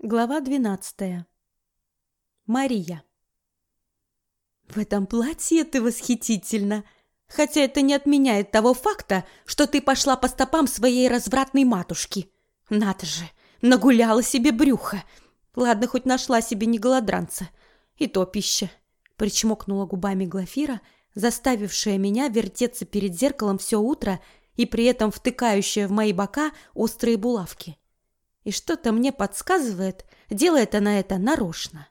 Глава двенадцатая. Мария. В этом платье ты восхитительна, хотя это не отменяет того факта, что ты пошла по стопам своей развратной матушки. Надо же, нагуляла себе брюхо. Ладно, хоть нашла себе не голодранца. И то пища. Причмокнула губами Глафира, заставившая меня вертеться перед зеркалом все утро и при этом втыкающая в мои бока острые булавки. И что-то мне подсказывает, делает она это нарочно.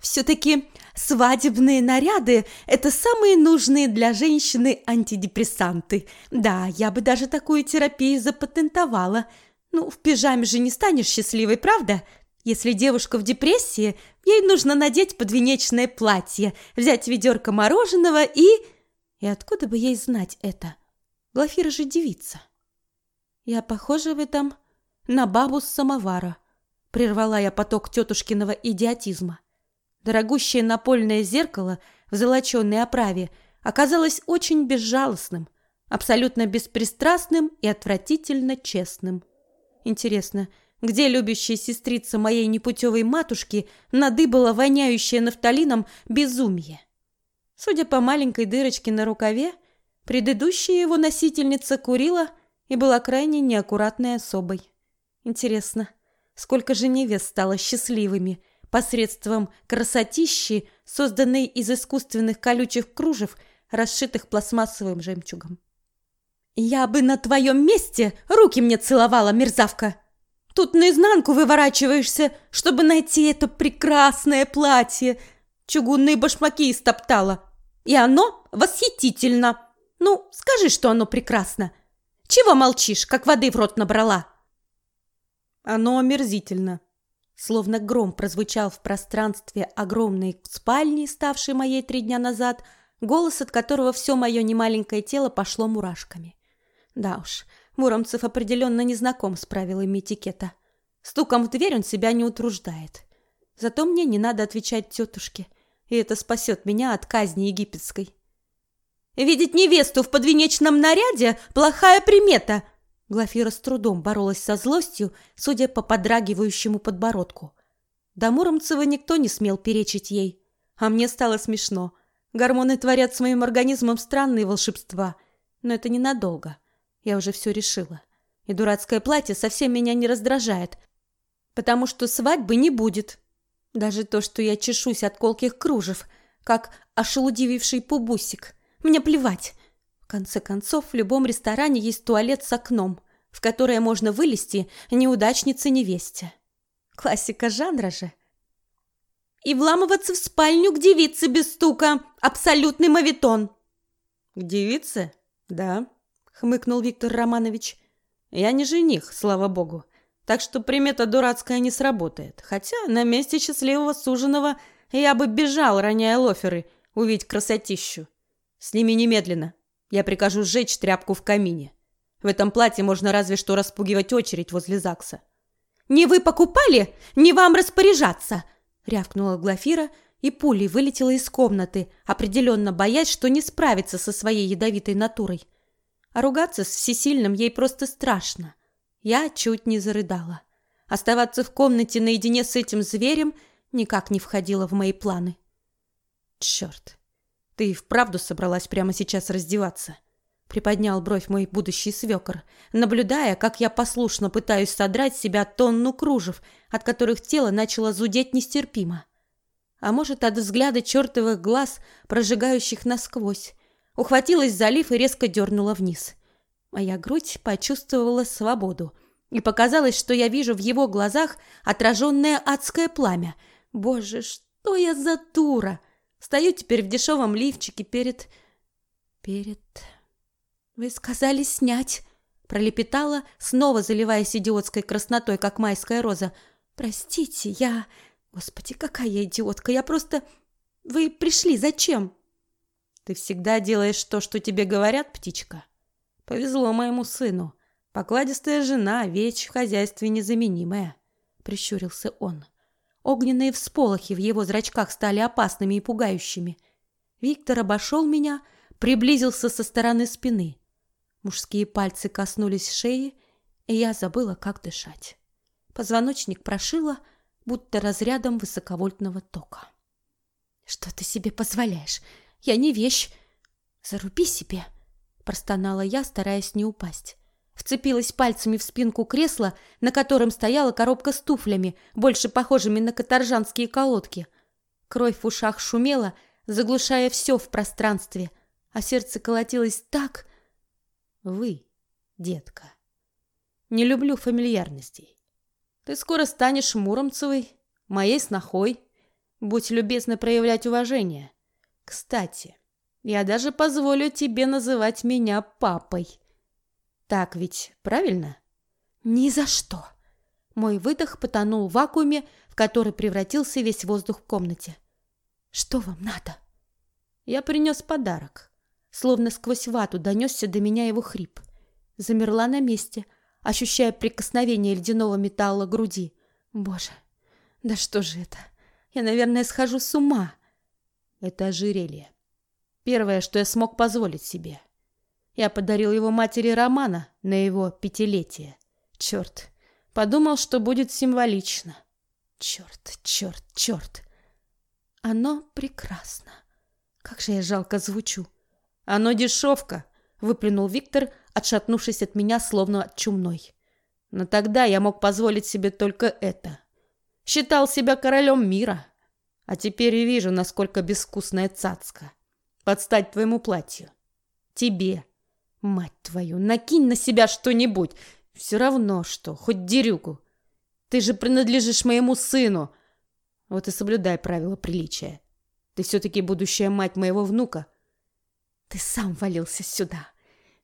Все-таки свадебные наряды – это самые нужные для женщины антидепрессанты. Да, я бы даже такую терапию запатентовала. Ну, в пижаме же не станешь счастливой, правда? Если девушка в депрессии, ей нужно надеть подвенечное платье, взять ведерко мороженого и... И откуда бы ей знать это? Глафира же девица. Я похожа в этом на бабу с самовара. Прервала я поток тетушкиного идиотизма. Дорогущее напольное зеркало в золоченой оправе оказалось очень безжалостным, абсолютно беспристрастным и отвратительно честным. Интересно, где любящая сестрица моей непутевой матушки надыбала воняющее нафталином безумие? Судя по маленькой дырочке на рукаве, предыдущая его носительница курила и была крайне неаккуратной особой. Интересно, сколько же невест стало счастливыми посредством красотищи, созданной из искусственных колючих кружев, расшитых пластмассовым жемчугом. «Я бы на твоем месте руки мне целовала, мерзавка! Тут наизнанку выворачиваешься, чтобы найти это прекрасное платье, чугунные башмаки истоптала. И оно восхитительно! Ну, скажи, что оно прекрасно! Чего молчишь, как воды в рот набрала?» Оно омерзительно. Словно гром прозвучал в пространстве огромной спальни, ставшей моей три дня назад, голос от которого все мое немаленькое тело пошло мурашками. Да уж, Муромцев определенно не знаком с правилами этикета. Стуком в дверь он себя не утруждает. Зато мне не надо отвечать тетушке, и это спасет меня от казни египетской. «Видеть невесту в подвенечном наряде – плохая примета!» Глафира с трудом боролась со злостью, судя по подрагивающему подбородку. До Муромцева никто не смел перечить ей. А мне стало смешно. Гормоны творят с моим организмом странные волшебства. Но это ненадолго. Я уже все решила. И дурацкое платье совсем меня не раздражает, потому что свадьбы не будет. Даже то, что я чешусь от колких кружев, как ошелудививший пубусик. Мне плевать конце концов, в любом ресторане есть туалет с окном, в которое можно вылезти неудачнице-невесте. Классика жанра же. И вламываться в спальню к девице без стука. Абсолютный мавитон. К девице? Да, хмыкнул Виктор Романович. Я не жених, слава богу. Так что примета дурацкая не сработает. Хотя на месте счастливого суженого я бы бежал, роняя лоферы, увидеть красотищу. Сними немедленно. Я прикажу сжечь тряпку в камине. В этом платье можно разве что распугивать очередь возле ЗАГСа. «Не вы покупали, не вам распоряжаться!» рявкнула Глафира и пулей вылетела из комнаты, определенно боясь, что не справится со своей ядовитой натурой. А ругаться с всесильным ей просто страшно. Я чуть не зарыдала. Оставаться в комнате наедине с этим зверем никак не входило в мои планы. Черт! «Ты вправду собралась прямо сейчас раздеваться?» Приподнял бровь мой будущий свекор, наблюдая, как я послушно пытаюсь содрать с себя тонну кружев, от которых тело начало зудеть нестерпимо. А может, от взгляда чертовых глаз, прожигающих насквозь. Ухватилась за лиф и резко дернула вниз. Моя грудь почувствовала свободу, и показалось, что я вижу в его глазах отраженное адское пламя. Боже, что я за дура! Стою теперь в дешевом лифчике перед... перед... Вы сказали снять, пролепетала, снова заливаясь идиотской краснотой, как майская роза. Простите, я... Господи, какая я идиотка, я просто... Вы пришли зачем? Ты всегда делаешь то, что тебе говорят, птичка. Повезло моему сыну. Покладистая жена, вещь в хозяйстве незаменимая, прищурился он. Огненные всполохи в его зрачках стали опасными и пугающими. Виктор обошел меня, приблизился со стороны спины. Мужские пальцы коснулись шеи, и я забыла, как дышать. Позвоночник прошило, будто разрядом высоковольтного тока. «Что ты себе позволяешь? Я не вещь. Заруби себе!» Простонала я, стараясь не упасть. Вцепилась пальцами в спинку кресла, на котором стояла коробка с туфлями, больше похожими на каторжанские колодки. Кровь в ушах шумела, заглушая все в пространстве, а сердце колотилось так... Вы, детка. Не люблю фамильярностей. Ты скоро станешь Муромцевой, моей снохой. Будь любезна проявлять уважение. Кстати, я даже позволю тебе называть меня папой. Так ведь, правильно? Ни за что. Мой выдох потонул в вакууме, в который превратился весь воздух в комнате. Что вам надо? Я принес подарок. Словно сквозь вату донесся до меня его хрип. Замерла на месте, ощущая прикосновение ледяного металла груди. Боже, да что же это? Я, наверное, схожу с ума. Это ожерелье. Первое, что я смог позволить себе. Я подарил его матери Романа на его пятилетие. Черт, подумал, что будет символично. Черт, черт, черт. Оно прекрасно. Как же я жалко звучу. Оно дешевка, выплюнул Виктор, отшатнувшись от меня, словно от чумной. Но тогда я мог позволить себе только это. Считал себя королем мира. А теперь и вижу, насколько безвкусная цацка подстать твоему платью. Тебе. Мать твою, накинь на себя что-нибудь. Все равно что, хоть дерюгу. Ты же принадлежишь моему сыну. Вот и соблюдай правила приличия. Ты все-таки будущая мать моего внука. Ты сам валился сюда.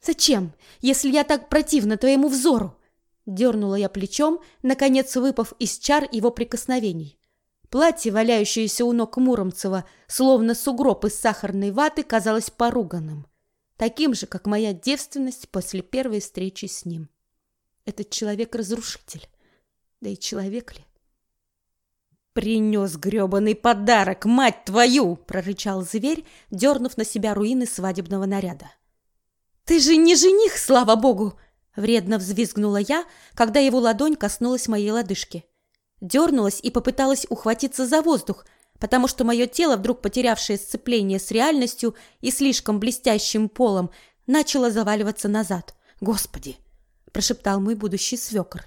Зачем, если я так противна твоему взору? Дернула я плечом, наконец выпав из чар его прикосновений. Платье, валяющееся у ног Муромцева, словно сугроб из сахарной ваты, казалось поруганным. Таким же, как моя девственность после первой встречи с ним. Этот человек-разрушитель. Да и человек ли? «Принес гребаный подарок, мать твою!» — прорычал зверь, дернув на себя руины свадебного наряда. «Ты же не жених, слава богу!» — вредно взвизгнула я, когда его ладонь коснулась моей лодыжки дернулась и попыталась ухватиться за воздух, потому что мое тело, вдруг потерявшее сцепление с реальностью и слишком блестящим полом, начало заваливаться назад. «Господи!» – прошептал мой будущий свекр.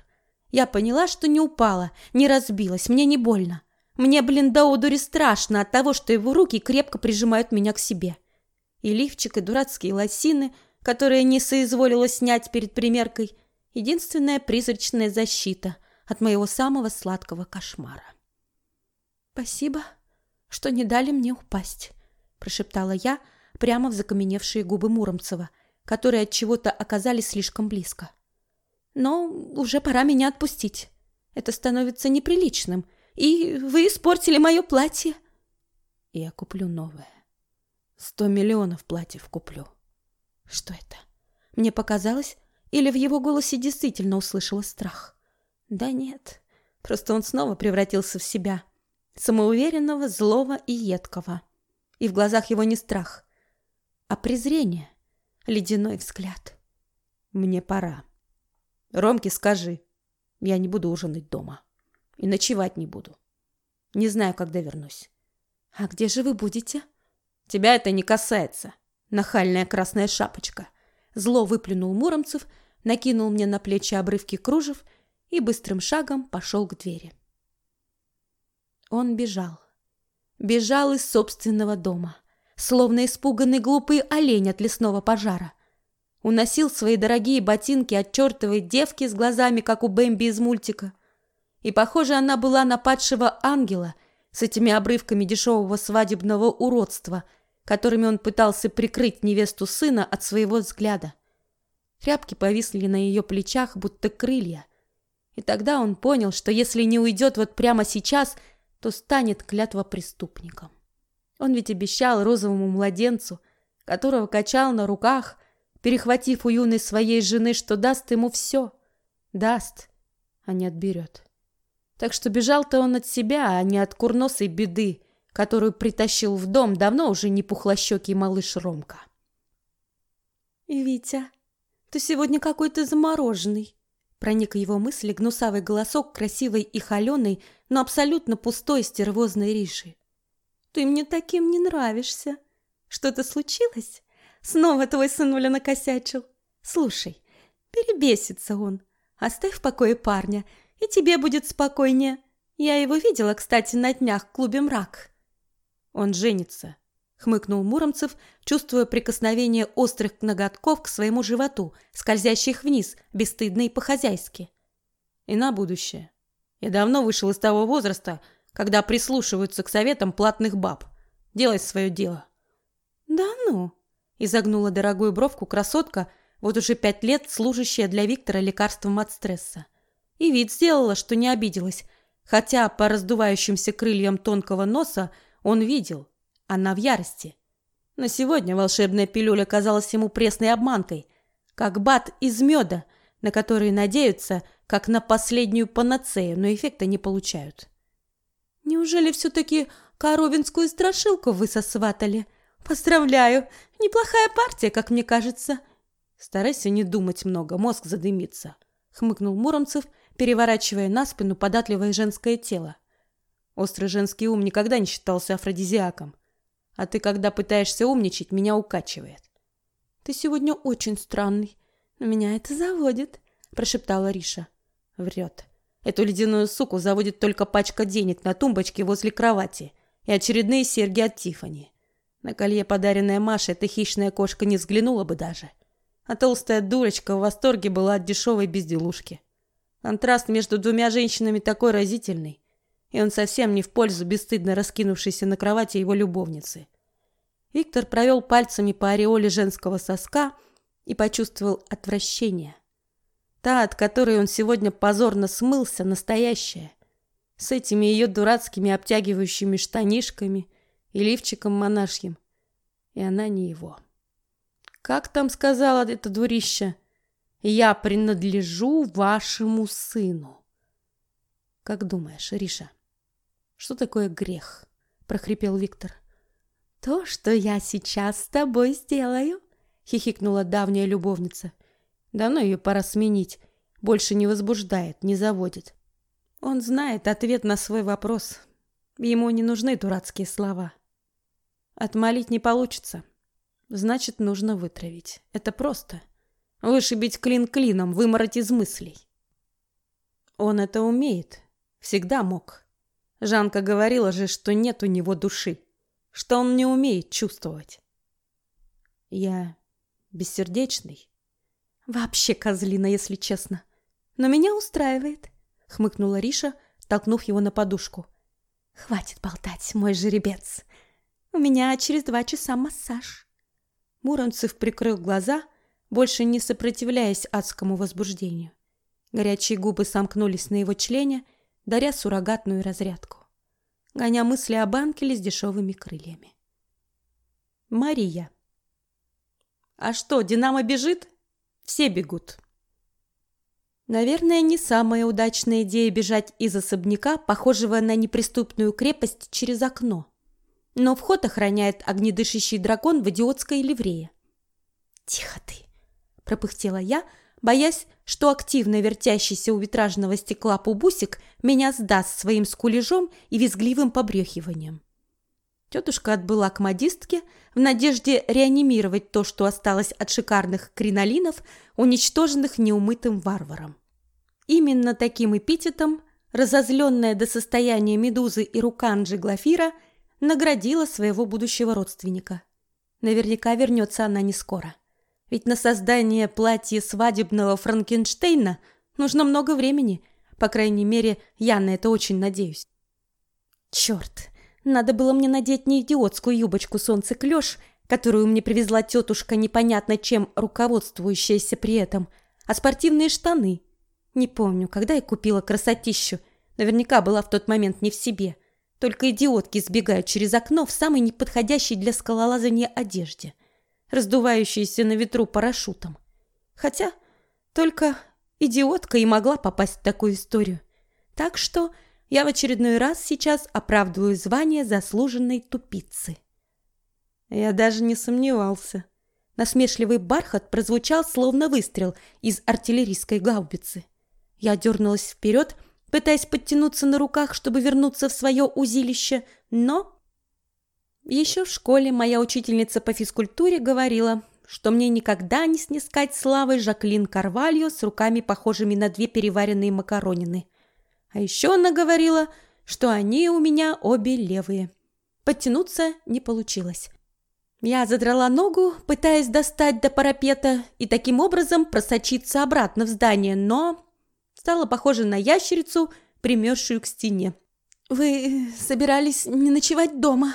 Я поняла, что не упала, не разбилась, мне не больно. Мне, блин, до одури страшно от того, что его руки крепко прижимают меня к себе. И лифчик, и дурацкие лосины, которые не соизволила снять перед примеркой, единственная призрачная защита – от моего самого сладкого кошмара. «Спасибо, что не дали мне упасть», – прошептала я прямо в закаменевшие губы Муромцева, которые от чего-то оказались слишком близко. «Но уже пора меня отпустить. Это становится неприличным, и вы испортили мое платье». «Я куплю новое. Сто миллионов платьев куплю». «Что это?» Мне показалось, или в его голосе действительно услышала страх. Да нет, просто он снова превратился в себя, самоуверенного, злого и едкого. И в глазах его не страх, а презрение, ледяной взгляд. Мне пора. Ромке скажи, я не буду ужинать дома и ночевать не буду. Не знаю, когда вернусь. А где же вы будете? Тебя это не касается, нахальная красная шапочка. Зло выплюнул Муромцев, накинул мне на плечи обрывки кружев и быстрым шагом пошел к двери. Он бежал. Бежал из собственного дома, словно испуганный глупый олень от лесного пожара. Уносил свои дорогие ботинки от чертовой девки с глазами, как у Бэмби из мультика. И, похоже, она была на падшего ангела с этими обрывками дешевого свадебного уродства, которыми он пытался прикрыть невесту сына от своего взгляда. Тряпки повисли на ее плечах, будто крылья – и тогда он понял, что если не уйдет вот прямо сейчас, то станет клятва преступником. Он ведь обещал розовому младенцу, которого качал на руках, перехватив у юной своей жены, что даст ему все. Даст, а не отберет. Так что бежал-то он от себя, а не от курносой беды, которую притащил в дом давно уже не пухлощекий малыш Ромка. «Витя, ты сегодня какой-то замороженный», Проник его мысли гнусавый голосок красивой и холеной, но абсолютно пустой стервозной Риши. «Ты мне таким не нравишься. Что-то случилось? Снова твой сынуля накосячил? Слушай, перебесится он. Оставь в покое парня, и тебе будет спокойнее. Я его видела, кстати, на днях в клубе «Мрак». Он женится, хмыкнул Муромцев, чувствуя прикосновение острых ноготков к своему животу, скользящих вниз, бесстыдно и по-хозяйски. И на будущее. Я давно вышел из того возраста, когда прислушиваются к советам платных баб. Делай свое дело. Да ну, изогнула дорогую бровку красотка, вот уже пять лет служащая для Виктора лекарством от стресса. И вид сделала, что не обиделась, хотя по раздувающимся крыльям тонкого носа он видел, она в ярости. Но сегодня волшебная пилюля казалась ему пресной обманкой, как бат из меда, на который надеются, как на последнюю панацею, но эффекта не получают. Неужели все-таки коровинскую страшилку вы сосватали? Поздравляю, неплохая партия, как мне кажется. Старайся не думать много, мозг задымится, хмыкнул Муромцев, переворачивая на спину податливое женское тело. Острый женский ум никогда не считался афродизиаком. А ты, когда пытаешься умничать, меня укачивает. Ты сегодня очень странный. Но меня это заводит, прошептала Риша. Врет. Эту ледяную суку заводит только пачка денег на тумбочке возле кровати и очередные серьги от Тифани. На колье, подаренное Маше, эта хищная кошка не взглянула бы даже. А толстая дурочка в восторге была от дешевой безделушки. Контраст между двумя женщинами такой разительный, и он совсем не в пользу бесстыдно раскинувшейся на кровати его любовницы. Виктор провел пальцами по ореоле женского соска и почувствовал отвращение. Та, от которой он сегодня позорно смылся, настоящая, с этими ее дурацкими обтягивающими штанишками и лифчиком монашьим. И она не его. Как там сказала эта дурища? Я принадлежу вашему сыну. Как думаешь, Риша, что такое грех? прохрипел Виктор. То, что я сейчас с тобой сделаю, хихикнула давняя любовница. Давно ее пора сменить. Больше не возбуждает, не заводит. Он знает ответ на свой вопрос. Ему не нужны дурацкие слова. Отмолить не получится. Значит, нужно вытравить. Это просто. Вышибить клин клином, вымороть из мыслей. Он это умеет. Всегда мог. Жанка говорила же, что нет у него души, что он не умеет чувствовать. Я бессердечный. Вообще козлина, если честно. Но меня устраивает, хмыкнула Риша, толкнув его на подушку. Хватит болтать, мой жеребец. У меня через два часа массаж. Муромцев прикрыл глаза, больше не сопротивляясь адскому возбуждению. Горячие губы сомкнулись на его члене, даря суррогатную разрядку, гоня мысли о банкеле с дешевыми крыльями. Мария. А что, Динамо бежит? Все бегут. Наверное, не самая удачная идея бежать из особняка, похожего на неприступную крепость, через окно. Но вход охраняет огнедышащий дракон в идиотской ливрее. «Тихо ты!» – пропыхтела я, боясь, что активно вертящийся у витражного стекла пубусик меня сдаст своим скулежом и визгливым побрехиванием. Тетушка отбыла к модистке в надежде реанимировать то, что осталось от шикарных кринолинов, уничтоженных неумытым варваром. Именно таким эпитетом разозленная до состояния медузы и руканджи Глафира наградила своего будущего родственника. Наверняка вернется она не скоро. Ведь на создание платья свадебного Франкенштейна нужно много времени. По крайней мере, я на это очень надеюсь. Черт, надо было мне надеть не идиотскую юбочку солнцеклёш, которую мне привезла тетушка, непонятно чем руководствующаяся при этом, а спортивные штаны. Не помню, когда я купила красотищу. Наверняка была в тот момент не в себе. Только идиотки сбегают через окно в самой неподходящей для скалолазания одежде – раздувающийся на ветру парашютом. Хотя только идиотка и могла попасть в такую историю. Так что я в очередной раз сейчас оправдываю звание заслуженной тупицы. Я даже не сомневался. Насмешливый бархат прозвучал словно выстрел из артиллерийской гаубицы. Я дернулась вперед, пытаясь подтянуться на руках, чтобы вернуться в свое узилище, но... Еще в школе моя учительница по физкультуре говорила, что мне никогда не снискать славы Жаклин Карвальо с руками, похожими на две переваренные макаронины. А еще она говорила, что они у меня обе левые. Подтянуться не получилось. Я задрала ногу, пытаясь достать до парапета и таким образом просочиться обратно в здание, но стала похожа на ящерицу, примерзшую к стене. «Вы собирались не ночевать дома?»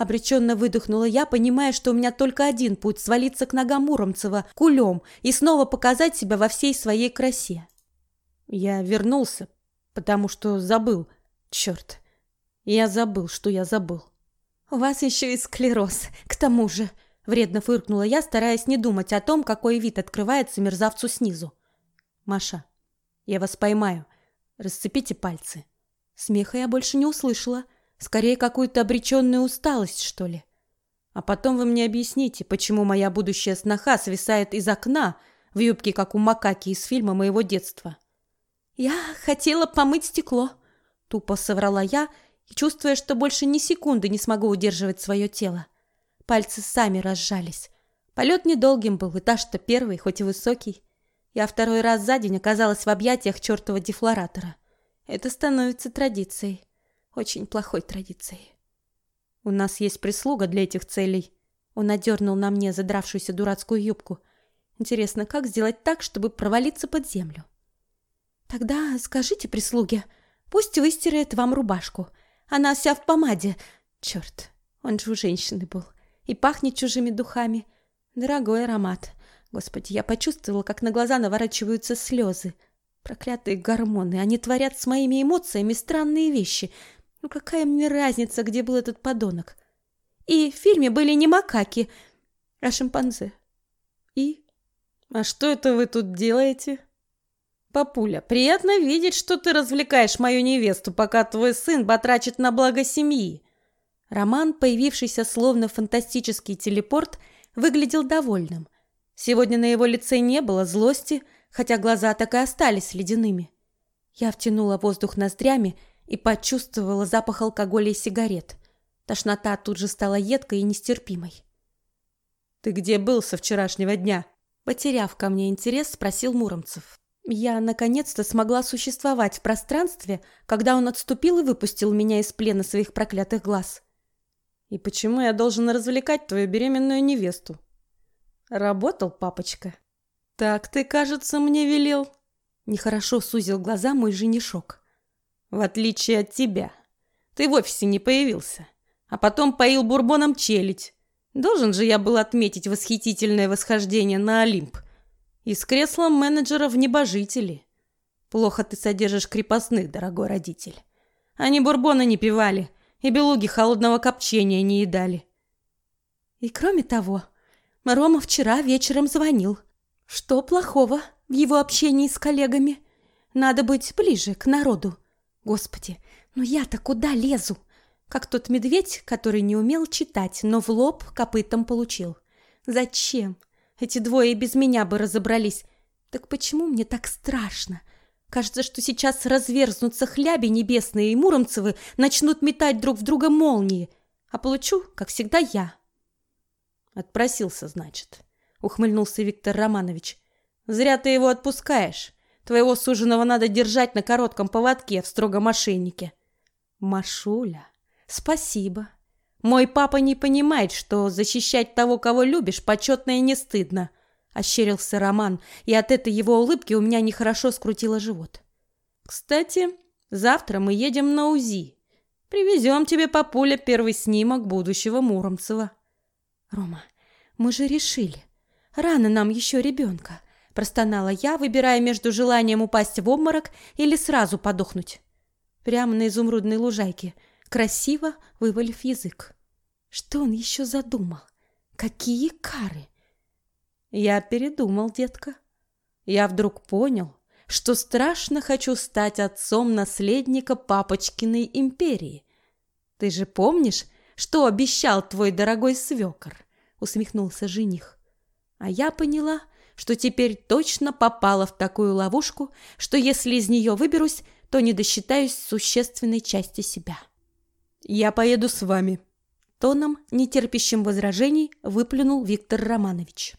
Обреченно выдохнула я, понимая, что у меня только один путь – свалиться к ногам Муромцева, кулем, и снова показать себя во всей своей красе. Я вернулся, потому что забыл. Черт, я забыл, что я забыл. «У вас еще и склероз, к тому же!» – вредно фыркнула я, стараясь не думать о том, какой вид открывается мерзавцу снизу. «Маша, я вас поймаю. Расцепите пальцы». Смеха я больше не услышала – Скорее, какую-то обреченную усталость, что ли. А потом вы мне объясните, почему моя будущая сноха свисает из окна в юбке, как у макаки из фильма моего детства. «Я хотела помыть стекло», — тупо соврала я, чувствуя, что больше ни секунды не смогу удерживать свое тело. Пальцы сами разжались. Полет недолгим был, этаж-то первый, хоть и высокий. Я второй раз за день оказалась в объятиях чертова дефлоратора. Это становится традицией очень плохой традицией. У нас есть прислуга для этих целей. Он одернул на мне задравшуюся дурацкую юбку. Интересно, как сделать так, чтобы провалиться под землю? Тогда скажите прислуге, пусть выстирает вам рубашку. Она вся в помаде. Черт, он же у женщины был. И пахнет чужими духами. Дорогой аромат. Господи, я почувствовала, как на глаза наворачиваются слезы. Проклятые гормоны, они творят с моими эмоциями странные вещи. Ну какая мне разница, где был этот подонок? И в фильме были не макаки, а шимпанзе. И? А что это вы тут делаете? Папуля, приятно видеть, что ты развлекаешь мою невесту, пока твой сын батрачит на благо семьи. Роман, появившийся словно фантастический телепорт, выглядел довольным. Сегодня на его лице не было злости, хотя глаза так и остались ледяными. Я втянула воздух ноздрями и почувствовала запах алкоголя и сигарет. Тошнота тут же стала едкой и нестерпимой. «Ты где был со вчерашнего дня?» Потеряв ко мне интерес, спросил Муромцев. Я наконец-то смогла существовать в пространстве, когда он отступил и выпустил меня из плена своих проклятых глаз. «И почему я должен развлекать твою беременную невесту?» «Работал, папочка?» «Так ты, кажется, мне велел». Нехорошо сузил глаза мой женишок. В отличие от тебя. Ты в офисе не появился, а потом поил бурбоном челядь. Должен же я был отметить восхитительное восхождение на Олимп. И с креслом менеджера в небожители. Плохо ты содержишь крепостных, дорогой родитель. Они бурбона не пивали и белуги холодного копчения не едали. И кроме того, Рома вчера вечером звонил. Что плохого в его общении с коллегами? Надо быть ближе к народу. Господи, ну я-то куда лезу? Как тот медведь, который не умел читать, но в лоб копытом получил. Зачем? Эти двое без меня бы разобрались. Так почему мне так страшно? Кажется, что сейчас разверзнутся хляби небесные и муромцевы начнут метать друг в друга молнии. А получу, как всегда, я. Отпросился, значит, ухмыльнулся Виктор Романович. Зря ты его отпускаешь. Твоего суженого надо держать на коротком поводке в строгом ошейнике. Машуля, спасибо. Мой папа не понимает, что защищать того, кого любишь, почетно и не стыдно. Ощерился Роман, и от этой его улыбки у меня нехорошо скрутило живот. Кстати, завтра мы едем на УЗИ. Привезем тебе, папуля, первый снимок будущего Муромцева. Рома, мы же решили. Рано нам еще ребенка простонала я, выбирая между желанием упасть в обморок или сразу подохнуть. Прямо на изумрудной лужайке, красиво вывалив язык. Что он еще задумал? Какие кары? Я передумал, детка. Я вдруг понял, что страшно хочу стать отцом наследника папочкиной империи. Ты же помнишь, что обещал твой дорогой свекор? Усмехнулся жених. А я поняла, что теперь точно попала в такую ловушку, что если из нее выберусь, то не досчитаюсь существенной части себя. «Я поеду с вами», — тоном, нетерпящим возражений, выплюнул Виктор Романович.